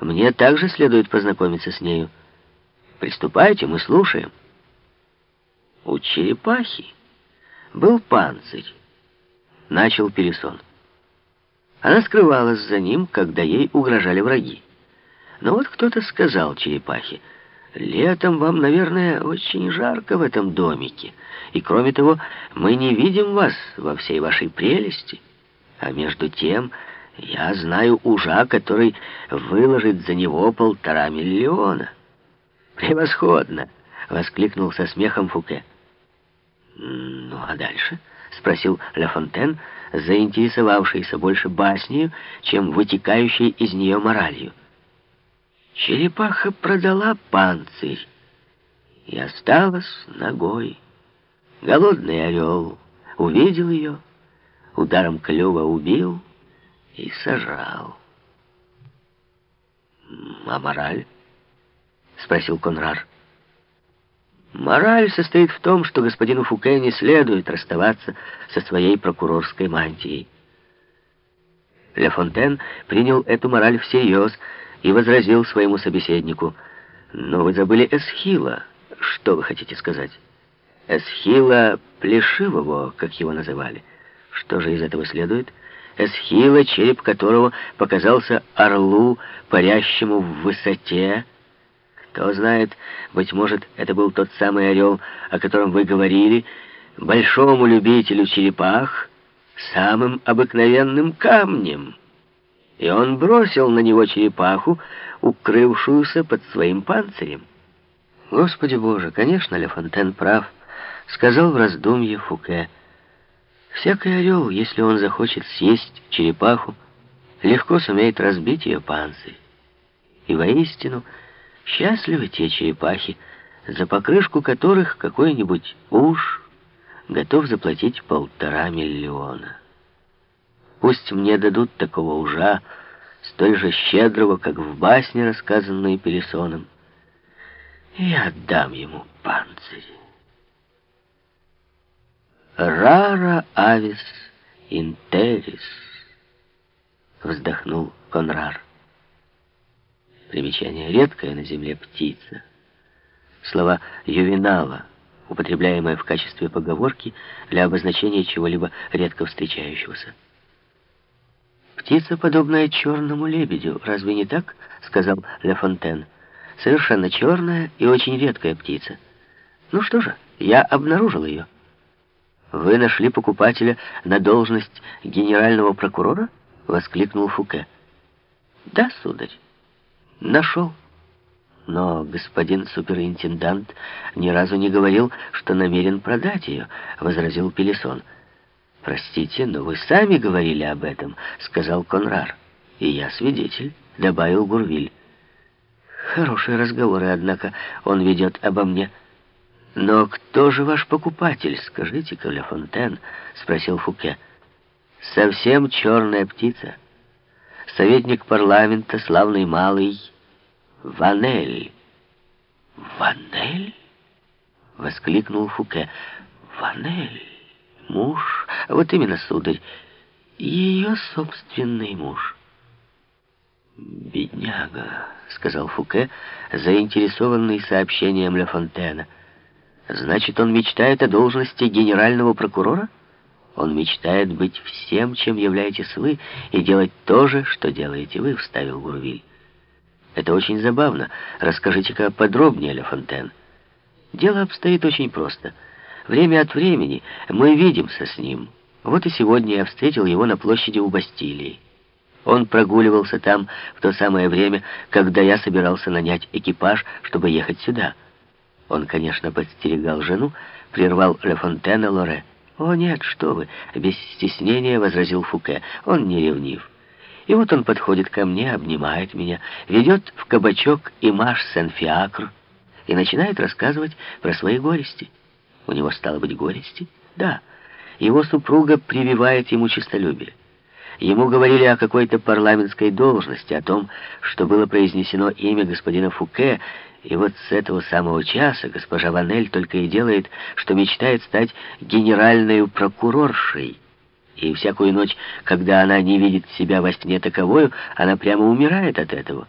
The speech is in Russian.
Мне также следует познакомиться с нею. Приступайте, мы слушаем. У черепахи был панцирь. Начал Пересон. Она скрывалась за ним, когда ей угрожали враги. Но вот кто-то сказал черепахе, «Летом вам, наверное, очень жарко в этом домике, и, кроме того, мы не видим вас во всей вашей прелести. А между тем, я знаю ужа, который выложит за него полтора миллиона». «Превосходно!» — воскликнул со смехом Фуке. «Ну, а дальше?» — спросил Ля Фонтен, заинтересовавшийся больше баснею, чем вытекающей из нее моралью. Черепаха продала панцирь и осталась ногой. Голодный орел увидел ее, ударом клюва убил и сажал. «А мораль?» — спросил Конрар. Мораль состоит в том, что господину Фуке не следует расставаться со своей прокурорской мантией. Ле Фонтен принял эту мораль всерьез и возразил своему собеседнику. «Но вы забыли Эсхила. Что вы хотите сказать?» «Эсхила Плешивого, как его называли. Что же из этого следует?» Эсхила, череп которого показался орлу, парящему в высоте, кто знает, быть может, это был тот самый орел, о котором вы говорили, большому любителю черепах, самым обыкновенным камнем. И он бросил на него черепаху, укрывшуюся под своим панцирем. Господи Боже, конечно, Ле Фонтен прав, сказал в раздумье Фуке. Всякий орел, если он захочет съесть черепаху, легко сумеет разбить ее панцирь. И воистину, Счастливы те черепахи, за покрышку которых какой-нибудь уж готов заплатить полтора миллиона. Пусть мне дадут такого ужа, столь же щедрого, как в басне, рассказанной Пересоном, и отдам ему панцирь. «Рара авис интерис», — вздохнул Конрар. Примечание. Редкая на земле птица. Слова «ювенала», употребляемые в качестве поговорки для обозначения чего-либо редко встречающегося. «Птица, подобная черному лебедю, разве не так?» — сказал Ле Фонтен. «Совершенно черная и очень редкая птица. Ну что же, я обнаружил ее». «Вы нашли покупателя на должность генерального прокурора?» — воскликнул Фуке. «Да, сударь». Нашел. Но господин суперинтендант ни разу не говорил, что намерен продать ее, возразил Пелесон. Простите, но вы сами говорили об этом, сказал Конрар. И я свидетель, добавил Гурвиль. Хорошие разговоры, однако, он ведет обо мне. «Но кто же ваш покупатель, скажите-ка, Фонтен?» — спросил Фуке. «Совсем черная птица» советник парламента, славный малый Ванель. «Ванель?» — воскликнул Фуке. «Ванель? Муж? Вот именно, сударь, ее собственный муж». «Бедняга», — сказал Фуке, заинтересованный сообщением Ля Фонтена. «Значит, он мечтает о должности генерального прокурора?» Он мечтает быть всем, чем являетесь вы, и делать то же, что делаете вы, вставил Гурвиль. Это очень забавно. Расскажите-ка подробнее, Ле Фонтен. Дело обстоит очень просто. Время от времени мы видимся с ним. Вот и сегодня я встретил его на площади у Бастилии. Он прогуливался там в то самое время, когда я собирался нанять экипаж, чтобы ехать сюда. Он, конечно, подстерегал жену, прервал Ле Фонтена Лоре. «О, нет, что вы!» — без стеснения возразил Фуке. «Он не ревнив. И вот он подходит ко мне, обнимает меня, ведет в кабачок и маш сен-фиакр и начинает рассказывать про свои горести. У него стало быть горести? Да. Его супруга прививает ему честолюбие. Ему говорили о какой-то парламентской должности, о том, что было произнесено имя господина Фуке, и вот с этого самого часа госпожа Ванель только и делает, что мечтает стать генеральной прокуроршей. И всякую ночь, когда она не видит себя во сне таковою, она прямо умирает от этого.